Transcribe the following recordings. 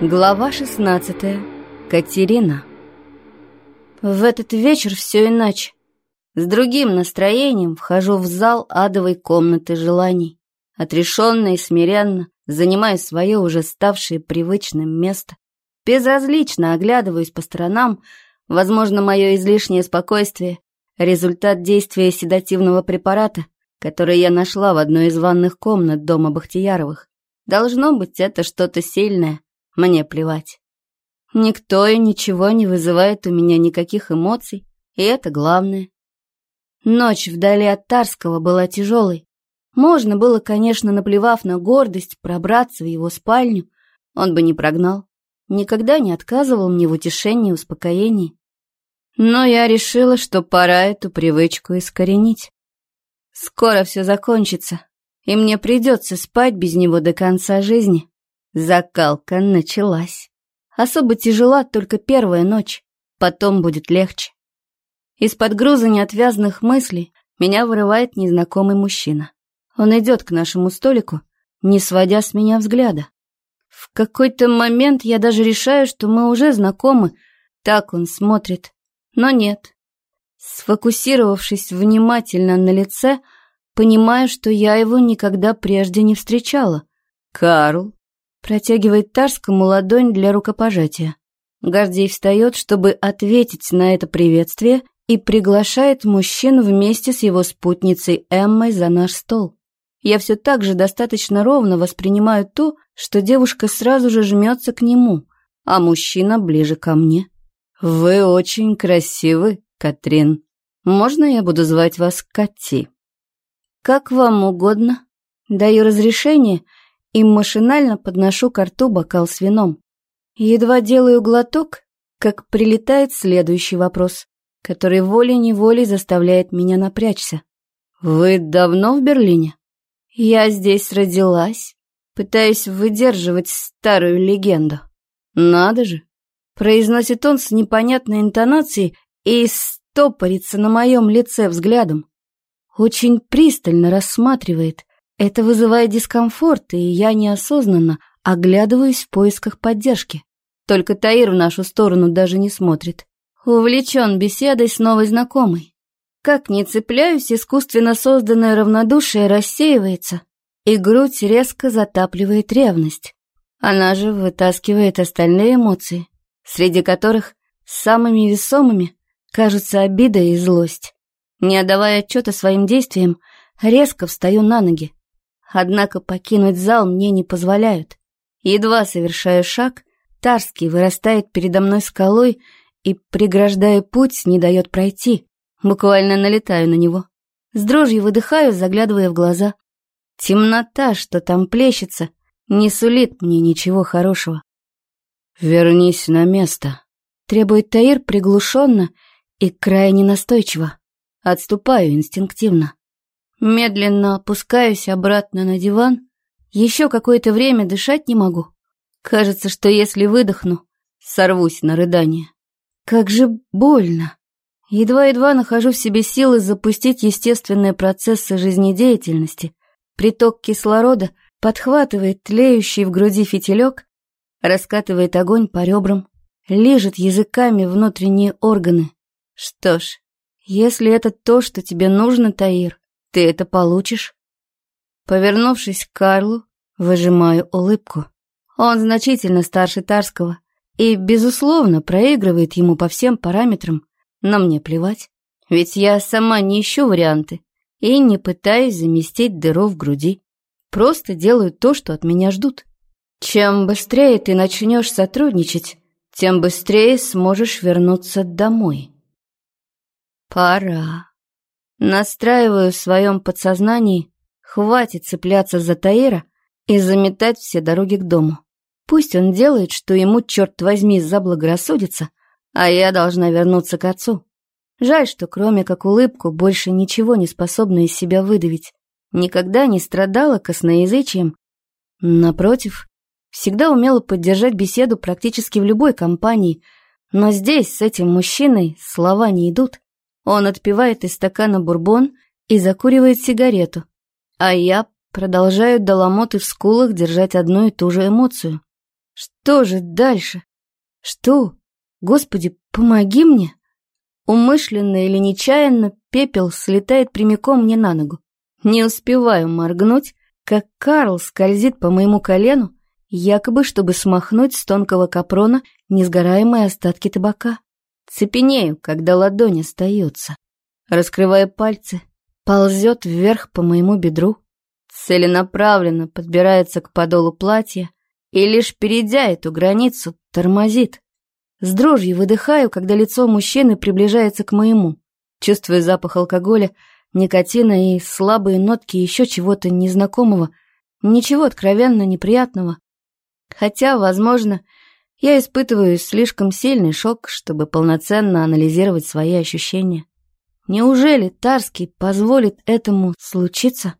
Глава 16. Катерина. В этот вечер все иначе. С другим настроением вхожу в зал адовой комнаты желаний. Отрешенно и смиренно, занимая свое уже ставшее привычным место. Безразлично оглядываюсь по сторонам. Возможно, мое излишнее спокойствие — результат действия седативного препарата, который я нашла в одной из ванных комнат дома Бахтияровых. Должно быть, это что-то сильное — мне плевать. Никто и ничего не вызывает у меня никаких эмоций, и это главное. Ночь вдали от Тарского была тяжелой. Можно было, конечно, наплевав на гордость, пробраться в его спальню. Он бы не прогнал. Никогда не отказывал мне в утешении и успокоении. Но я решила, что пора эту привычку искоренить. Скоро все закончится, и мне придется спать без него до конца жизни. Закалка началась. Особо тяжела только первая ночь, потом будет легче. Из-под груза неотвязных мыслей меня вырывает незнакомый мужчина. Он идет к нашему столику, не сводя с меня взгляда. В какой-то момент я даже решаю, что мы уже знакомы, так он смотрит. Но нет. Сфокусировавшись внимательно на лице, понимаю, что я его никогда прежде не встречала. «Карл», Протягивает Тарскому ладонь для рукопожатия. Гордей встает, чтобы ответить на это приветствие и приглашает мужчин вместе с его спутницей Эммой за наш стол. Я все так же достаточно ровно воспринимаю то, что девушка сразу же жмется к нему, а мужчина ближе ко мне. «Вы очень красивы, Катрин. Можно я буду звать вас Кати?» «Как вам угодно. Даю разрешение — и машинально подношу к рту бокал с вином. Едва делаю глоток, как прилетает следующий вопрос, который волей-неволей заставляет меня напрячься. «Вы давно в Берлине?» «Я здесь родилась. Пытаюсь выдерживать старую легенду». «Надо же!» Произносит он с непонятной интонацией и стопорится на моем лице взглядом. Очень пристально рассматривает, это вызывает дискомфорт, и я неосознанно оглядываюсь в поисках поддержки. Только Таир в нашу сторону даже не смотрит. Увлечен беседой с новой знакомой. Как не цепляюсь, искусственно созданное равнодушие рассеивается, и грудь резко затапливает ревность. Она же вытаскивает остальные эмоции, среди которых самыми весомыми кажутся обида и злость. Не отдавая отчета своим действиям, резко встаю на ноги. Однако покинуть зал мне не позволяют. Едва совершаю шаг, Тарский вырастает передо мной скалой и, преграждая путь, не дает пройти. Буквально налетаю на него. С дрожью выдыхаю, заглядывая в глаза. Темнота, что там плещется, не сулит мне ничего хорошего. «Вернись на место», — требует Таир приглушенно и крайне настойчиво. Отступаю инстинктивно. Медленно опускаюсь обратно на диван. Еще какое-то время дышать не могу. Кажется, что если выдохну, сорвусь на рыдание. Как же больно. Едва-едва нахожу в себе силы запустить естественные процессы жизнедеятельности. Приток кислорода подхватывает тлеющий в груди фитилек, раскатывает огонь по ребрам, лижет языками внутренние органы. Что ж, если это то, что тебе нужно, Таир, ты это получишь. Повернувшись к Карлу, выжимаю улыбку. Он значительно старше Тарского и, безусловно, проигрывает ему по всем параметрам, но мне плевать, ведь я сама не ищу варианты и не пытаюсь заместить дыру в груди. Просто делаю то, что от меня ждут. Чем быстрее ты начнешь сотрудничать, тем быстрее сможешь вернуться домой. Пора. Настраиваю в своем подсознании, хватит цепляться за Таира и заметать все дороги к дому. Пусть он делает, что ему, черт возьми, заблагорассудится, а я должна вернуться к отцу. Жаль, что кроме как улыбку больше ничего не способна из себя выдавить. Никогда не страдала косноязычием. Напротив, всегда умела поддержать беседу практически в любой компании, но здесь с этим мужчиной слова не идут. Он отпивает из стакана бурбон и закуривает сигарету, а я продолжаю до ломоты в скулах держать одну и ту же эмоцию. Что же дальше? Что? Господи, помоги мне! Умышленно или нечаянно пепел слетает прямиком мне на ногу. Не успеваю моргнуть, как Карл скользит по моему колену, якобы чтобы смахнуть с тонкого капрона несгораемые остатки табака. Цепенею, когда ладонь остается. Раскрывая пальцы, ползет вверх по моему бедру, целенаправленно подбирается к подолу платья и лишь перейдя эту границу, тормозит. С дрожью выдыхаю, когда лицо мужчины приближается к моему. Чувствую запах алкоголя, никотина и слабые нотки еще чего-то незнакомого, ничего откровенно неприятного. Хотя, возможно, я испытываю слишком сильный шок, чтобы полноценно анализировать свои ощущения. Неужели Тарский позволит этому случиться?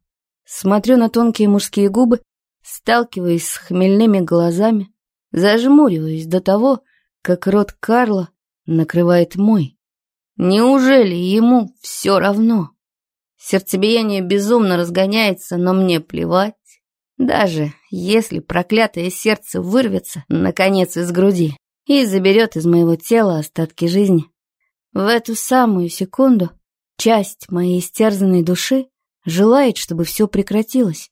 Смотрю на тонкие мужские губы, сталкиваясь с хмельными глазами, зажмуриваюсь до того, как рот Карла накрывает мой. Неужели ему все равно? Сердцебиение безумно разгоняется, но мне плевать. Даже если проклятое сердце вырвется, наконец, из груди и заберет из моего тела остатки жизни. В эту самую секунду часть моей истерзанной души желает, чтобы все прекратилось.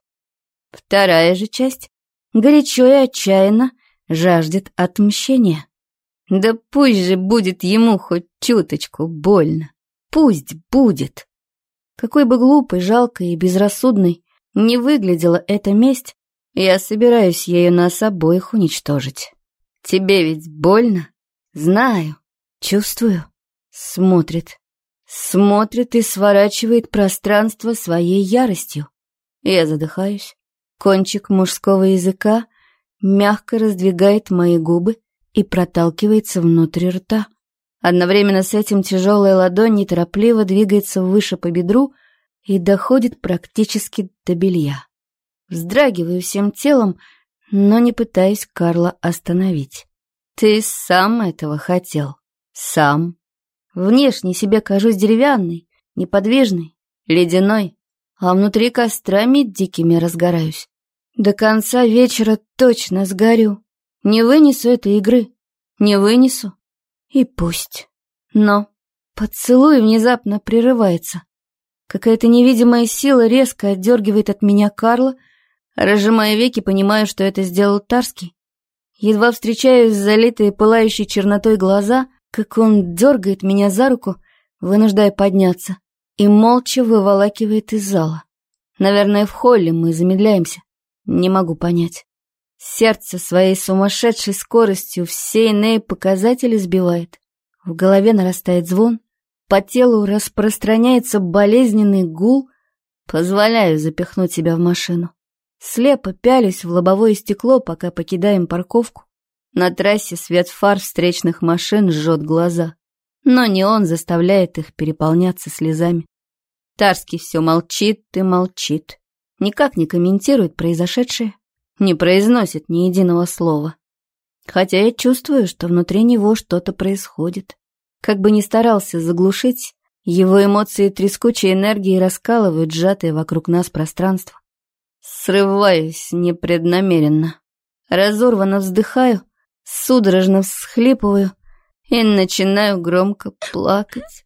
Вторая же часть горячо и отчаянно жаждет отмщения. Да пусть же будет ему хоть чуточку больно. Пусть будет. Какой бы глупой, жалкой и безрассудной не выглядела эта месть, я собираюсь ею нас обоих уничтожить. Тебе ведь больно? Знаю, чувствую. Смотрит. Смотрит и сворачивает пространство своей яростью. Я задыхаюсь. Кончик мужского языка мягко раздвигает мои губы, и проталкивается внутрь рта. Одновременно с этим тяжелая ладонь неторопливо двигается выше по бедру и доходит практически до белья. Вздрагиваю всем телом, но не пытаюсь Карла остановить. Ты сам этого хотел. Сам. Внешне себе кажусь деревянной, неподвижной, ледяной, а внутри кострами дикими разгораюсь. До конца вечера точно сгорю. Не вынесу этой игры. Не вынесу. И пусть. Но поцелуй внезапно прерывается. Какая-то невидимая сила резко отдергивает от меня Карла, разжимая веки, понимаю, что это сделал Тарский. Едва встречаюсь с залитые пылающей чернотой глаза, как он дергает меня за руку, вынуждая подняться, и молча выволакивает из зала. Наверное, в холле мы замедляемся. Не могу понять. Сердце своей сумасшедшей скоростью все иные показатели сбивает. В голове нарастает звон, по телу распространяется болезненный гул. Позволяю запихнуть себя в машину. Слепо пялюсь в лобовое стекло, пока покидаем парковку. На трассе свет фар встречных машин жжет глаза. Но не он заставляет их переполняться слезами. Тарский все молчит и молчит. Никак не комментирует произошедшее не произносит ни единого слова. Хотя я чувствую, что внутри него что-то происходит. Как бы ни старался заглушить, его эмоции трескучей энергии раскалывают сжатое вокруг нас пространство. Срываюсь непреднамеренно. Разорвано вздыхаю, судорожно всхлипываю и начинаю громко плакать.